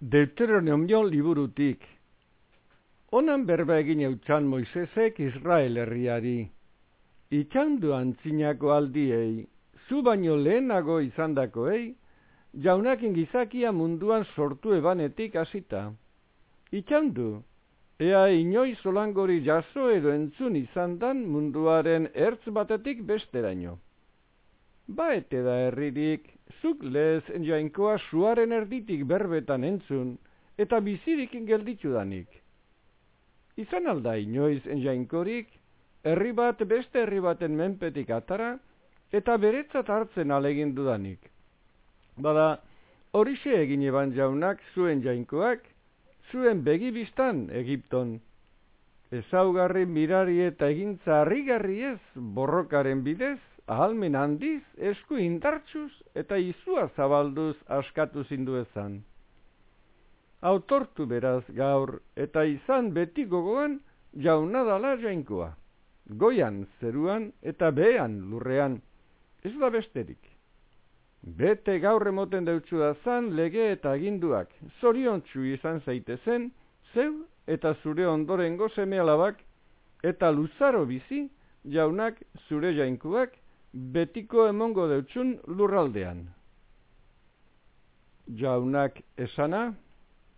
Deuteronomio liburutik. Onan berba egin eutxan Moisesek Israel herriari. Itxandu antzinako aldiei, zu baino lehenago izandakoei, jaunakin gizakia munduan sortu ebanetik hasita. Itxandu, ea inoiz solangori jaso edo entzun izandan munduaren ertz batetik besteraino. Baete da herririk, zuk lez jainkoa suaren erditik berbetan entzun, eta bizirik gelditu danik. Izan alda inoiz jainkorik, herri bat beste herri baten menpetik atara, eta beretzat hartzen alegin dudanik. Bada, horixe egin eban jaunak zuen jainkoak, zuen begibistan Egipton. Ezaugarri mirari eta egintza harrigarri ez borrokaren bidez, ahalmen handiz, esku indartsuz eta izua zabalduz askatu zindu ezan. Autortu beraz gaur eta izan beti gogoan jaunadala jainkoa. Goian zeruan eta behan lurrean, ez da besterik. Bete gaur emoten deutsu da zan lege eta aginduak, zorion izan zaitezen, zeu eta zure ondoren gozeme alabak, eta luzaro bizi, jaunak zure jainkuak, betiko emongo deutsun lurraldean. Jaunak esana,